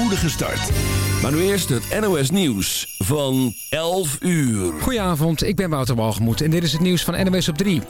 spoedige start. Maar nu eerst het NOS Nieuws van 11 uur. Goedenavond, ik ben Wouter Walgemoed en dit is het nieuws van NOS op 3.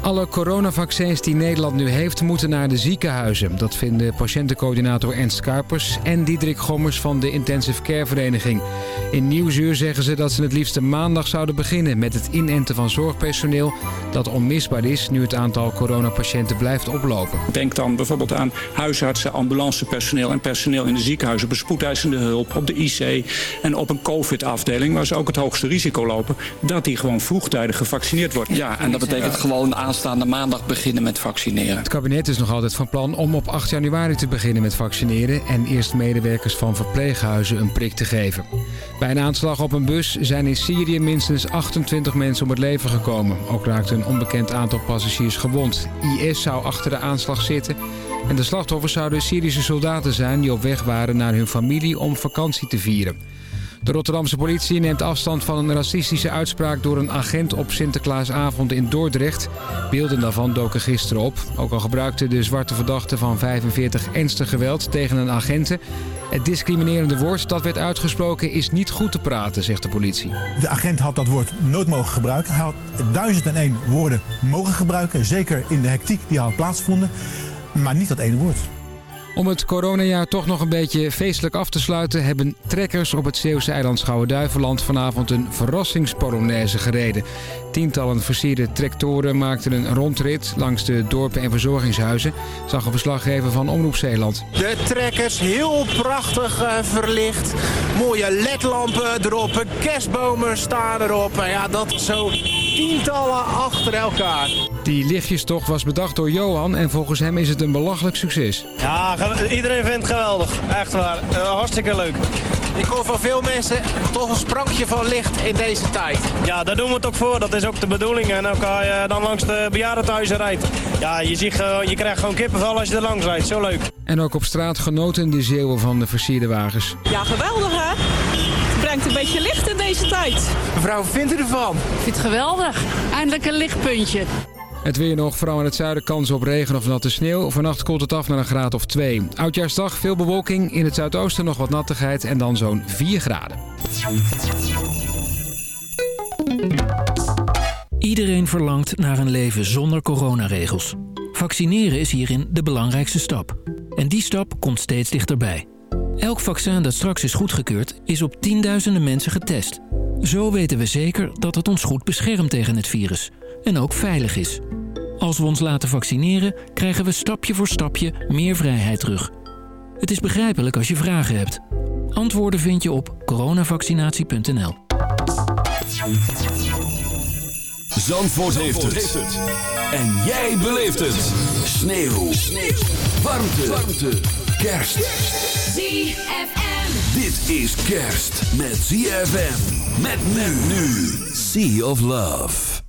Alle coronavaccins die Nederland nu heeft moeten naar de ziekenhuizen. Dat vinden patiëntencoördinator Ernst Karpers en Diederik Gommers van de Intensive Care Vereniging. In Nieuwsuur zeggen ze dat ze het liefst maandag zouden beginnen met het inenten van zorgpersoneel. Dat onmisbaar is nu het aantal coronapatiënten blijft oplopen. Denk dan bijvoorbeeld aan huisartsen, ambulancepersoneel en personeel in de ziekenhuizen, spoedeisende hulp, op de IC en op een COVID-afdeling waar ze ook het hoogste risico lopen, dat die gewoon vroegtijdig gevaccineerd wordt. Ja, en dat betekent gewoon aanstaande maandag beginnen met vaccineren. Het kabinet is nog altijd van plan om op 8 januari te beginnen met vaccineren en eerst medewerkers van verpleeghuizen een prik te geven. Bij een aanslag op een bus zijn in Syrië minstens 28 mensen om het leven gekomen. Ook raakte een onbekend aantal passagiers gewond. IS zou achter de aanslag zitten en de slachtoffers zouden Syrische soldaten zijn die op weg waren naar hun familie om vakantie te vieren. De Rotterdamse politie neemt afstand van een racistische uitspraak door een agent op Sinterklaasavond in Dordrecht. Beelden daarvan doken gisteren op. Ook al gebruikte de zwarte verdachte van 45 ernstig geweld tegen een agenten. Het discriminerende woord dat werd uitgesproken is niet goed te praten, zegt de politie. De agent had dat woord nooit mogen gebruiken. Hij had 1001 woorden mogen gebruiken, zeker in de hectiek die had plaatsgevonden. Maar niet dat ene woord. Om het coronajaar toch nog een beetje feestelijk af te sluiten... hebben trekkers op het Zeeuwse eiland Schouwen-Duiveland vanavond een verrassingspolonaise gereden. Tientallen versierde tractoren maakten een rondrit langs de dorpen en verzorgingshuizen... zag een verslaggever van Omroep Zeeland. De trekkers heel prachtig uh, verlicht. Mooie ledlampen erop, kerstbomen staan erop. Ja, dat zo tientallen achter elkaar. Die lichtjestocht was bedacht door Johan en volgens hem is het een belachelijk succes. Ja, iedereen vindt het geweldig. Echt waar. Uh, hartstikke leuk. Ik hoor van veel mensen toch een sprankje van licht in deze tijd. Ja, daar doen we het ook voor. Dat is ook de bedoeling. En ook als je dan langs de bejaardenthuizen rijdt. Ja, je, ziet, je krijgt gewoon kippenvel als je er langs rijdt. Zo leuk. En ook op straat genoten de Zeeuwen van de versierde wagens. Ja, geweldig hè? Het brengt een beetje licht in deze tijd. Mevrouw, wat vindt u ervan? Ik vind het geweldig. Eindelijk een lichtpuntje. Het weer nog, vooral in het zuiden kans op regen of natte sneeuw. Vannacht koelt het af naar een graad of 2. Oudjaarsdag, veel bewolking. In het zuidoosten nog wat nattigheid en dan zo'n 4 graden. Iedereen verlangt naar een leven zonder coronaregels. Vaccineren is hierin de belangrijkste stap. En die stap komt steeds dichterbij. Elk vaccin dat straks is goedgekeurd is op tienduizenden mensen getest. Zo weten we zeker dat het ons goed beschermt tegen het virus en ook veilig is. Als we ons laten vaccineren, krijgen we stapje voor stapje meer vrijheid terug. Het is begrijpelijk als je vragen hebt. Antwoorden vind je op coronavaccinatie.nl. Zandvoort, heeft, het. En jij beleeft het. Sneeuw. Sneeuw. Warmte. Warmte. Kerst. ZFM. Dit is kerst met ZFM. Met men nu. Sea of Love.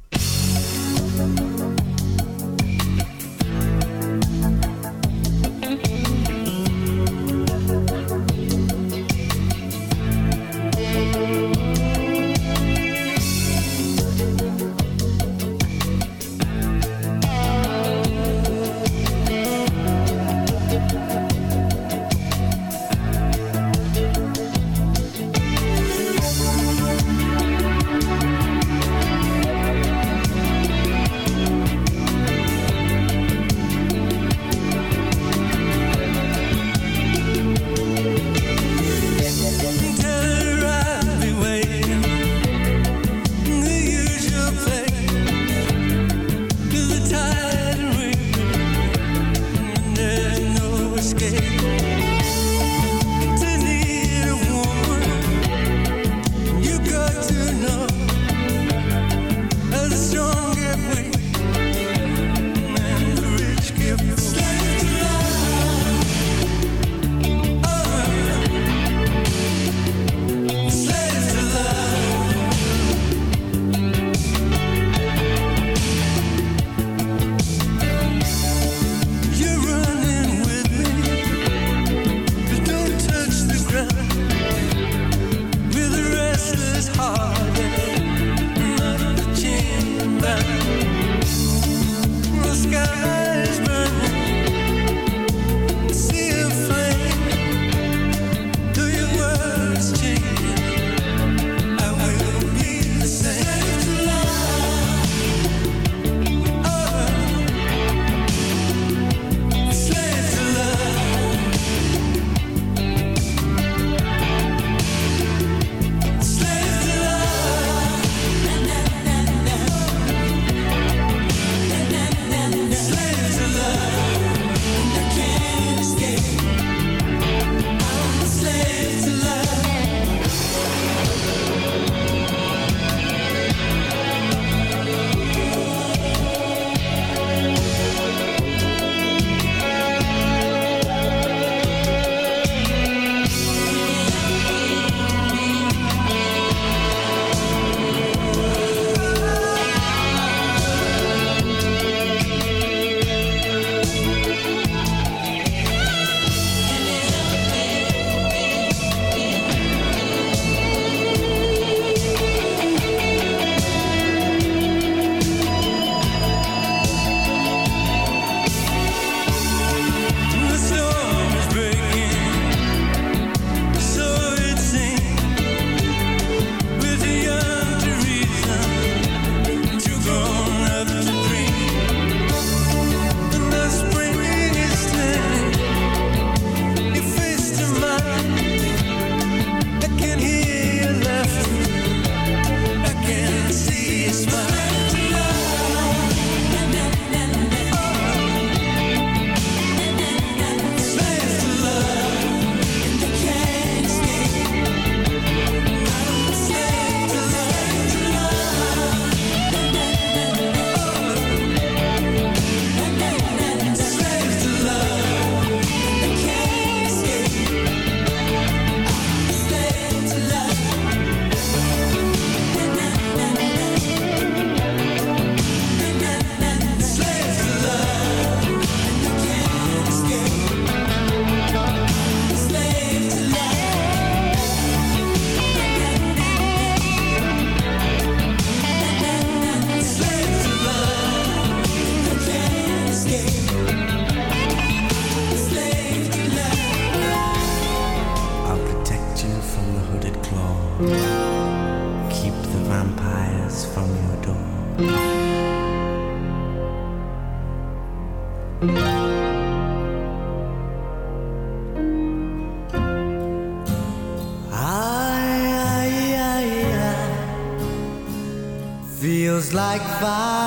from the hooded claw. Keep the vampires from your door. Ay, ay, ay, Feels like fire.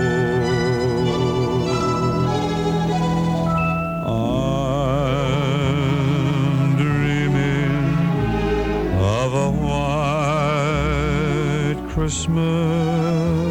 Christmas.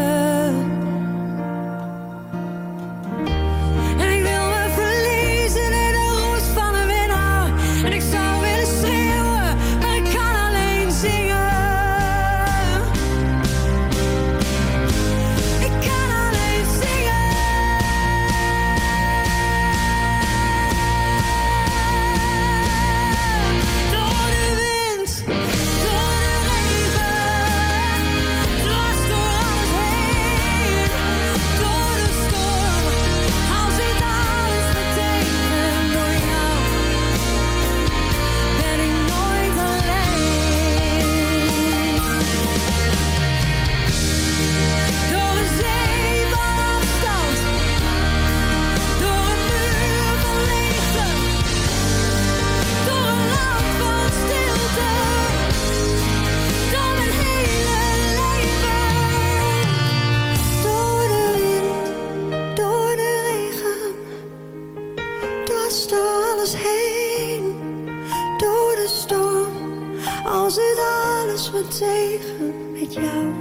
Tegen met jou.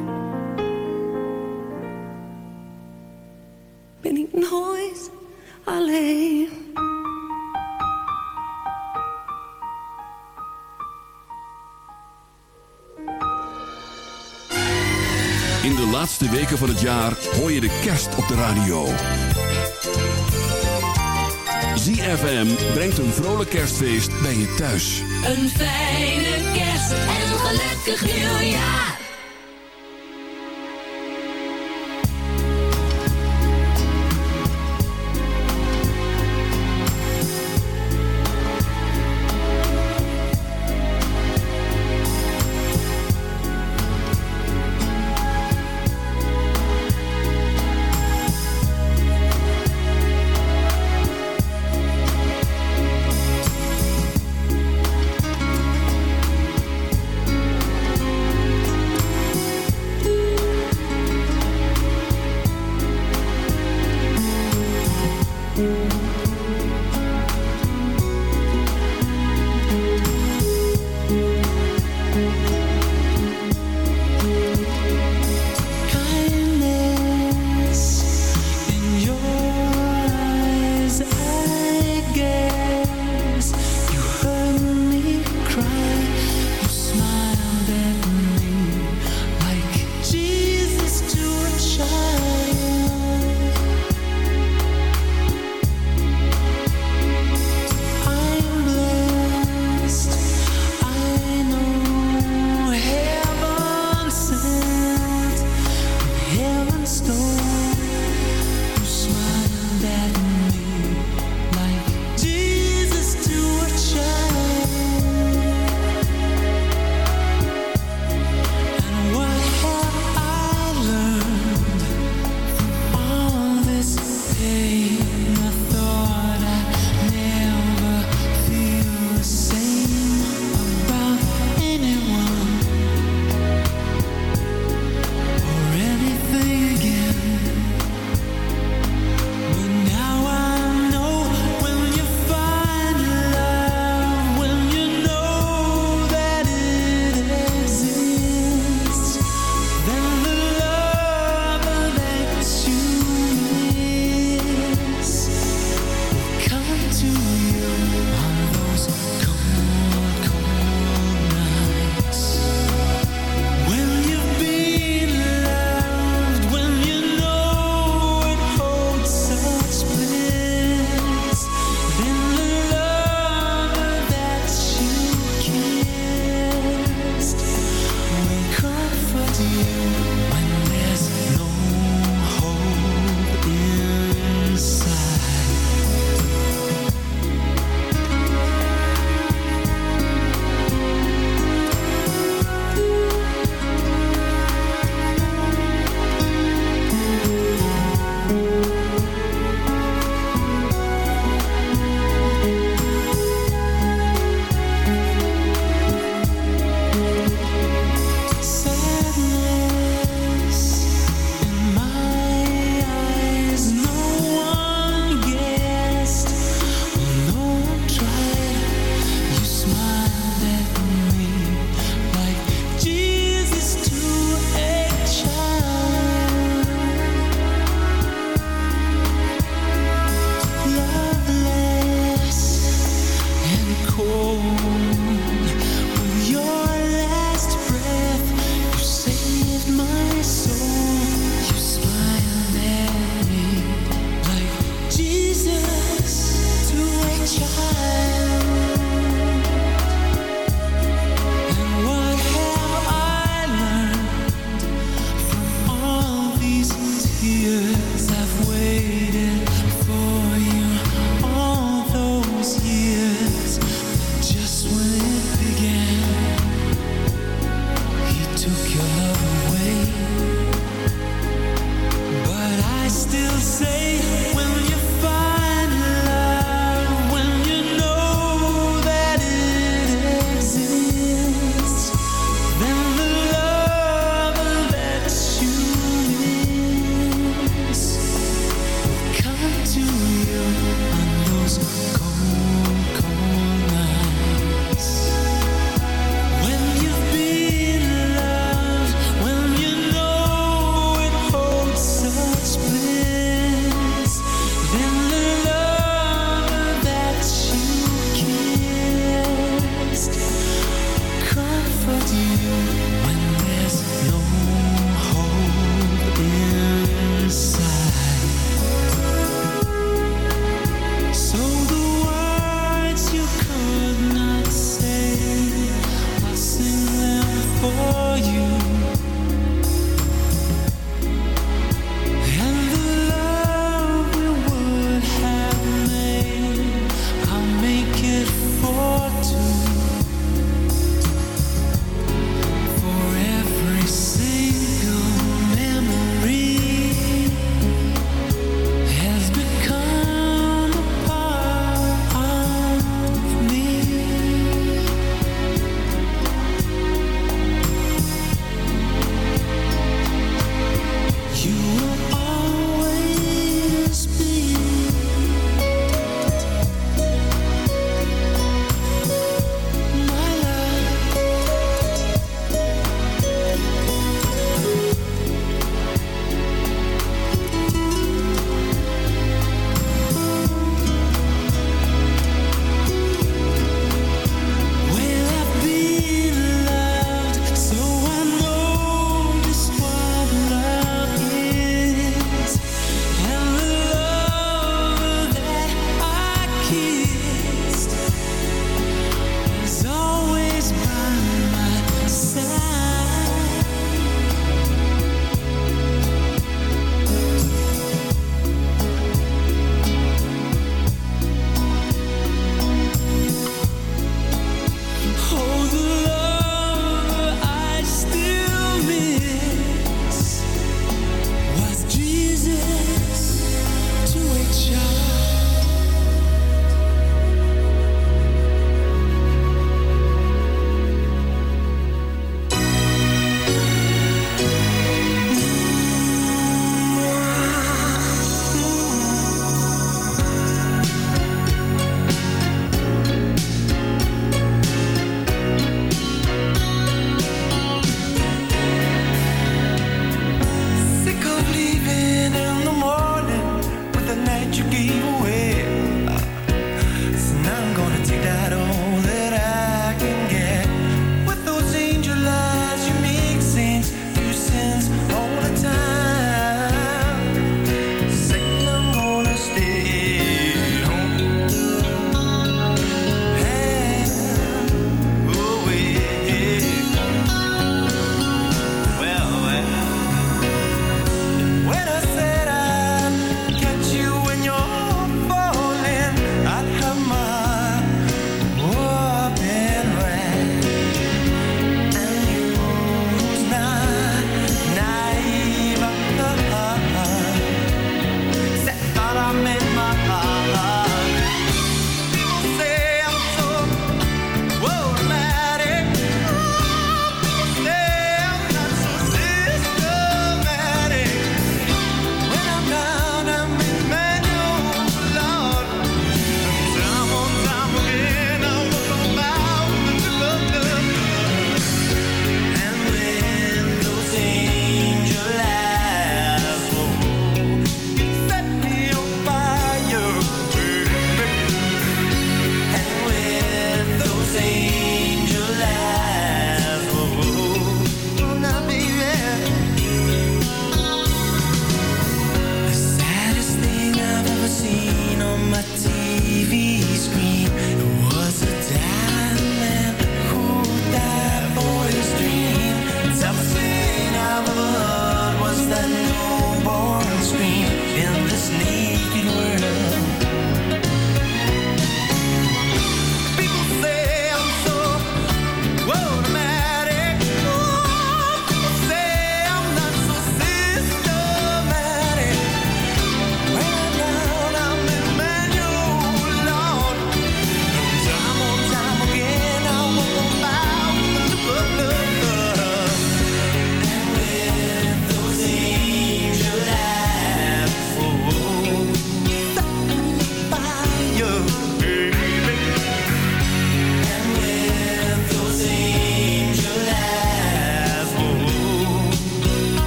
ben ik nooit alleen. In de laatste weken van het jaar hoor je de kerst op de radio. ZFM brengt een vrolijk kerstfeest bij je thuis. Een fijne kerst en een gelukkig nieuwjaar.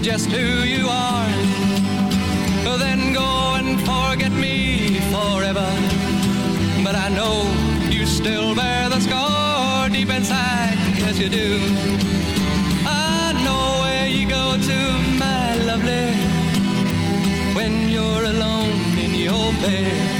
just who you are. Then go and forget me forever. But I know you still bear the scar deep inside, yes you do. I know where you go to, my lovely, when you're alone in your bed.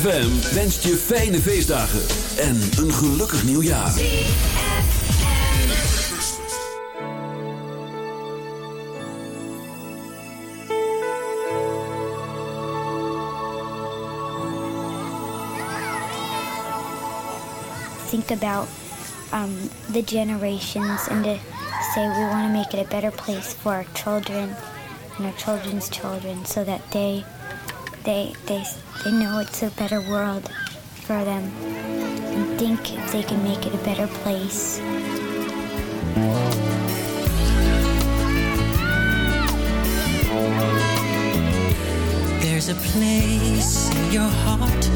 ZFM wenst je fijne feestdagen en een gelukkig nieuwjaar. Think about um, the generations and to say we want to make it a better place for our children and our children's children so that they... they, they, they know it's a better world for them and think they can make it a better place. There's a place in your heart,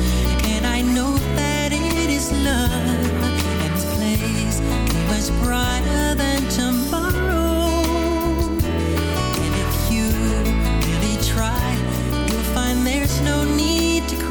and I know that it is love. And this place is much brighter than tomorrow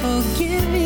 forgive me.